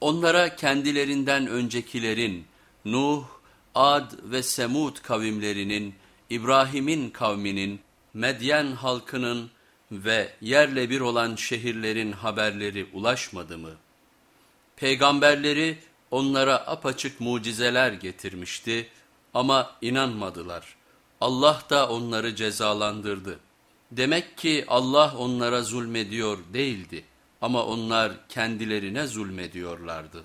Onlara kendilerinden öncekilerin Nuh, Ad ve Semud kavimlerinin, İbrahim'in kavminin, Medyen halkının ve yerle bir olan şehirlerin haberleri ulaşmadı mı? Peygamberleri onlara apaçık mucizeler getirmişti ama inanmadılar. Allah da onları cezalandırdı. Demek ki Allah onlara zulmediyor değildi ama onlar kendilerine zulmediyorlardı.